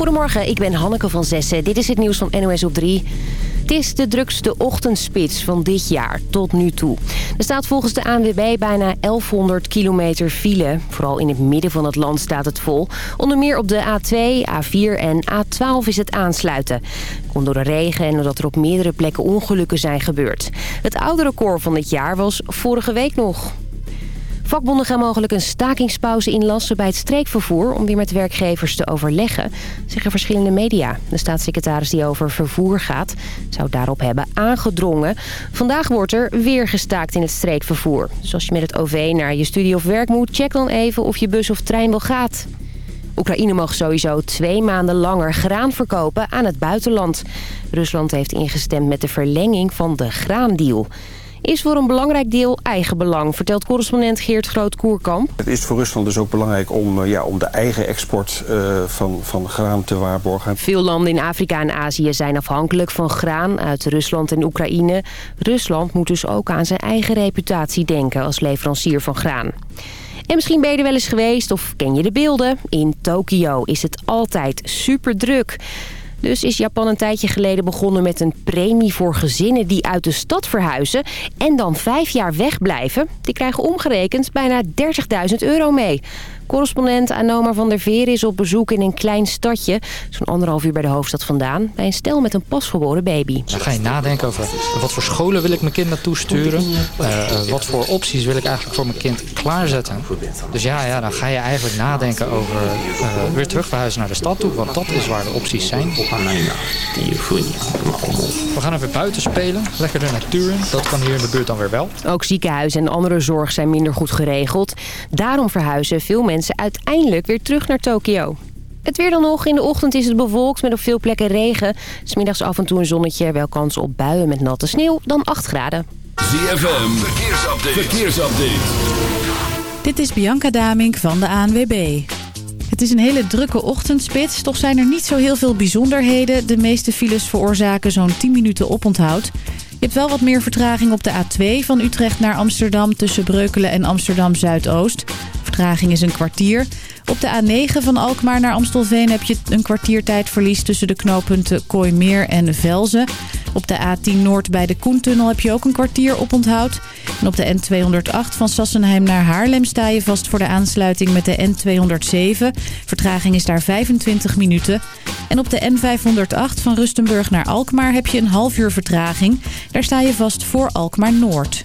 Goedemorgen, ik ben Hanneke van Zessen. Dit is het nieuws van NOS op 3. Het is de drukste ochtendspits van dit jaar tot nu toe. Er staat volgens de ANWB bijna 1100 kilometer file. Vooral in het midden van het land staat het vol. Onder meer op de A2, A4 en A12 is het aansluiten. Komt door de regen en doordat er op meerdere plekken ongelukken zijn gebeurd. Het oude record van dit jaar was vorige week nog. Vakbonden gaan mogelijk een stakingspauze inlassen bij het streekvervoer... om weer met werkgevers te overleggen, zeggen verschillende media. De staatssecretaris die over vervoer gaat, zou daarop hebben aangedrongen. Vandaag wordt er weer gestaakt in het streekvervoer. Dus als je met het OV naar je studie of werk moet... check dan even of je bus of trein wel gaat. Oekraïne mag sowieso twee maanden langer graan verkopen aan het buitenland. Rusland heeft ingestemd met de verlenging van de graandeal is voor een belangrijk deel eigen belang, vertelt correspondent Geert Groot-Koerkamp. Het is voor Rusland dus ook belangrijk om, eh, ja, om de eigen export uh, van, van graan te waarborgen. Veel landen in Afrika en Azië zijn afhankelijk van graan uit Rusland en Oekraïne. Rusland moet dus ook aan zijn eigen reputatie denken als leverancier van graan. En misschien ben je er wel eens geweest of ken je de beelden. In Tokio is het altijd super druk. Dus is Japan een tijdje geleden begonnen met een premie voor gezinnen die uit de stad verhuizen en dan vijf jaar wegblijven. Die krijgen omgerekend bijna 30.000 euro mee. Correspondent Anoma van der Veer is op bezoek in een klein stadje... zo'n anderhalf uur bij de hoofdstad vandaan... bij een stel met een pasgeboren baby. Dan ga je nadenken over wat voor scholen wil ik mijn kind naartoe sturen... Uh, wat voor opties wil ik eigenlijk voor mijn kind klaarzetten. Dus ja, ja dan ga je eigenlijk nadenken over uh, weer terug verhuizen naar de stad toe... want dat is waar de opties zijn. We gaan even buiten spelen, lekker de natuur in. Dat kan hier in de buurt dan weer wel. Ook ziekenhuizen en andere zorg zijn minder goed geregeld. Daarom verhuizen veel mensen uiteindelijk weer terug naar Tokio. Het weer dan nog. In de ochtend is het bewolkt met op veel plekken regen. Smiddags af en toe een zonnetje. Wel kans op buien met natte sneeuw. Dan 8 graden. ZFM. Verkeersupdate. Verkeersupdate. Dit is Bianca Damink van de ANWB. Het is een hele drukke ochtendspits. Toch zijn er niet zo heel veel bijzonderheden. De meeste files veroorzaken zo'n 10 minuten oponthoud. Je hebt wel wat meer vertraging op de A2 van Utrecht naar Amsterdam... tussen Breukelen en Amsterdam Zuidoost. Vertraging is een kwartier. Op de A9 van Alkmaar naar Amstelveen heb je een kwartiertijdverlies... tussen de knooppunten Kooimeer en Velzen. Op de A10 Noord bij de Koentunnel heb je ook een kwartier op onthoud. En op de N208 van Sassenheim naar Haarlem sta je vast voor de aansluiting met de N207. Vertraging is daar 25 minuten. En op de N508 van Rustenburg naar Alkmaar heb je een half uur vertraging. Daar sta je vast voor Alkmaar Noord.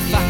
If I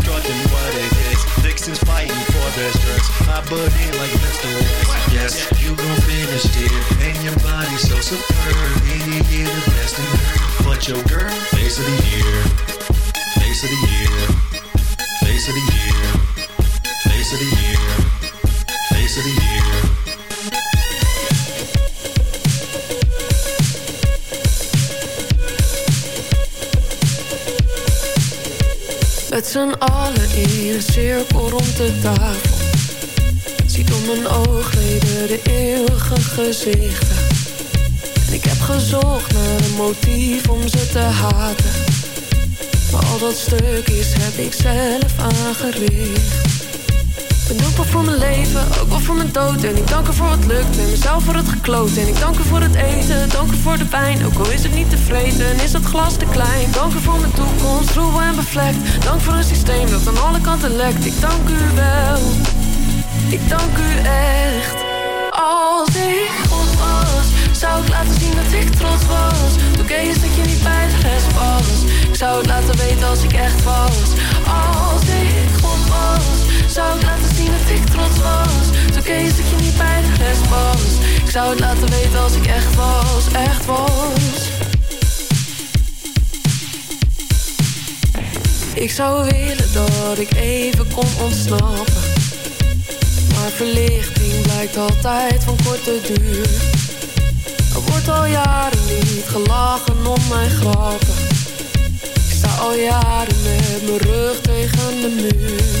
constructing what it is. Dixon's fighting for their stress. I put in like Mr. West. Yes, you gon' finish, it. And your body so superb. And you get the best in her. But your girl, face of the year. Face of the year. Face of the year. Face of the year. Face of the year. Z'n allen in een cirkel rond de tafel. Zie door mijn oogleden de eeuwige gezichten. En ik heb gezocht naar een motief om ze te haten. Maar al dat stuk is heb ik zelf aangericht ben dankbaar voor mijn leven, ook wel voor mijn dood. En ik dank er voor wat lukt en mezelf voor het gekloot. En ik dank er voor het eten, dank er voor de pijn Ook al is het niet tevreden, is dat glas te klein? Dank er voor mijn toekomst, troebel en bevlekt. Dank voor een systeem dat aan alle kanten lekt. Ik dank u wel, ik dank u echt. Als ik God was, zou ik laten zien dat ik trots was. Toen kees dat je niet bij de rest was. Ik zou het laten weten als ik echt was. Als ik God was zou ik laten zien dat ik trots was. Het oké is dat je niet bij de was. Ik zou het laten weten als ik echt was, echt was. Ik zou willen dat ik even kon ontsnappen. Maar verlichting blijkt altijd van korte duur. Er wordt al jaren niet gelachen om mijn grappen. Ik sta al jaren met mijn rug tegen de muur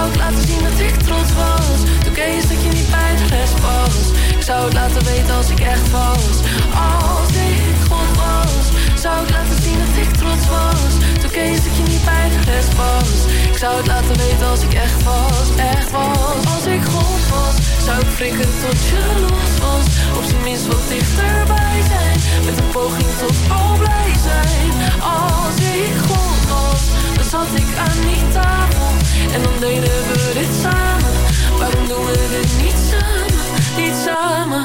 zou ik laten zien dat ik trots was. Toen kees dat je niet bij de was. Ik zou het laten weten als ik echt was. Als ik God was Zou ik laten zien dat ik trots was. Toen kees dat je niet bij de was. Ik zou het laten weten als ik echt was Echt was. Als ik God was Zou ik frikken tot je los was. Op zijn minst wat dichterbij zijn Met een poging tot al blij zijn. Als ik God Dan zat ik aan die tafel en dan deden we dit samen. Waarom doen we dit niet samen, niet samen.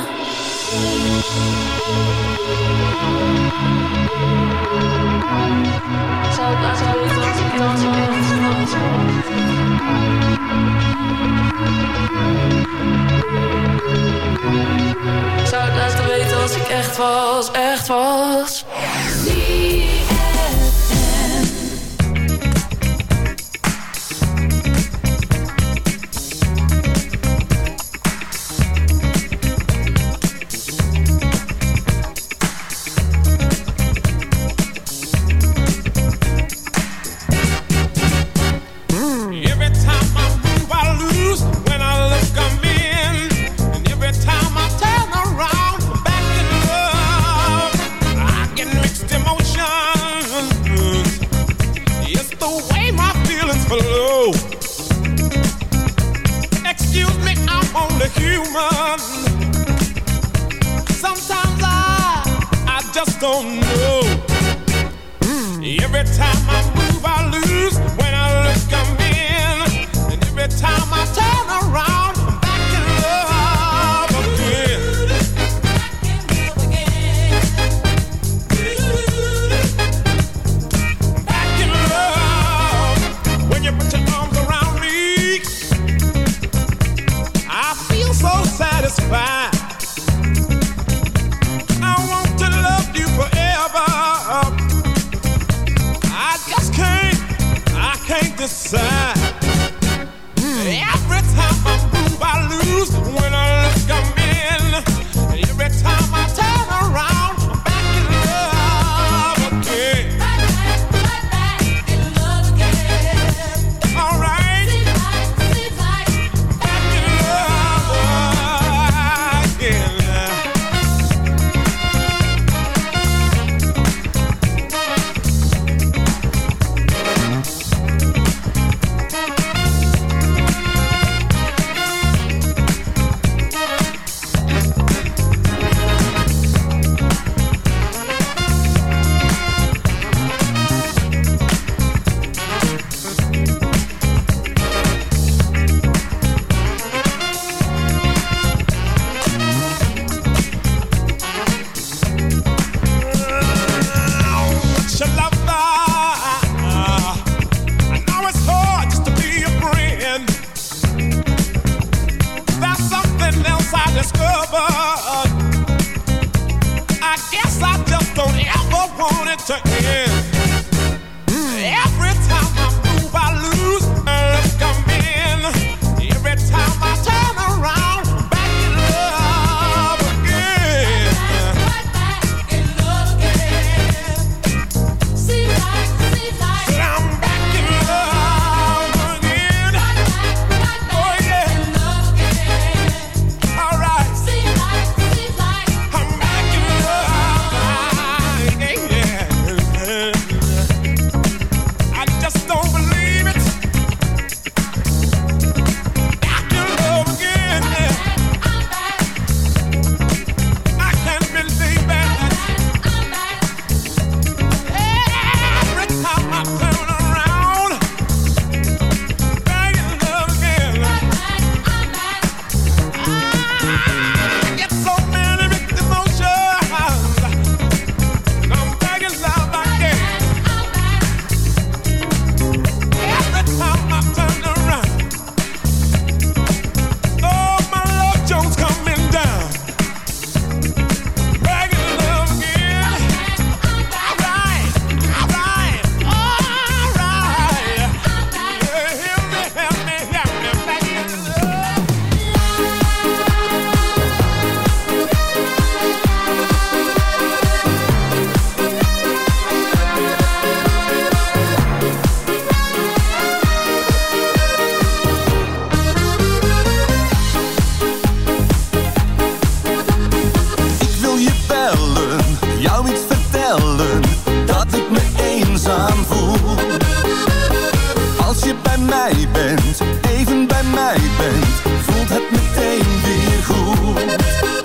Zou het laten weten als ik dans, ik dans, Zou het laten weten als ik echt was, echt was just don't know. Every time I move, I lose. I guess I just don't ever want it to end. bent, even bij mij bent, voelt het meteen weer goed.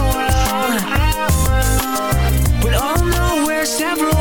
Several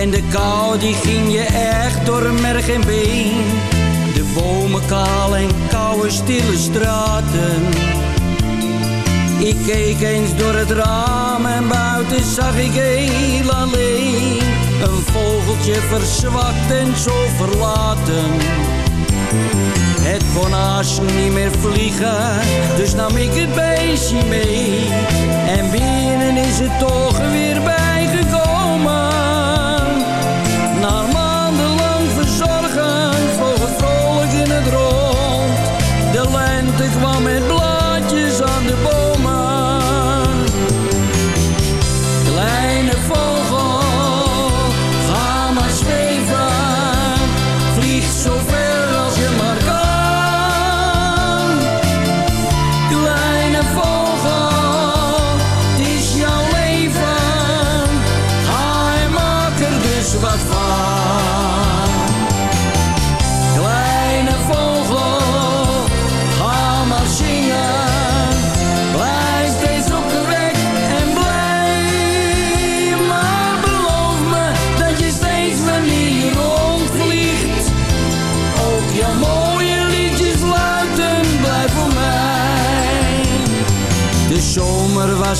en de kou die ging je echt door merg en been. De bomen kaal en koude stille straten. Ik keek eens door het raam en buiten zag ik heel alleen. Een vogeltje verzwakt en zo verlaten. Het kon haast niet meer vliegen, dus nam ik het beestje mee. En binnen is het toch weer bijgekomen. Na maandenlang verzorgen vloog het vrolijk in het rond. De lente kwam met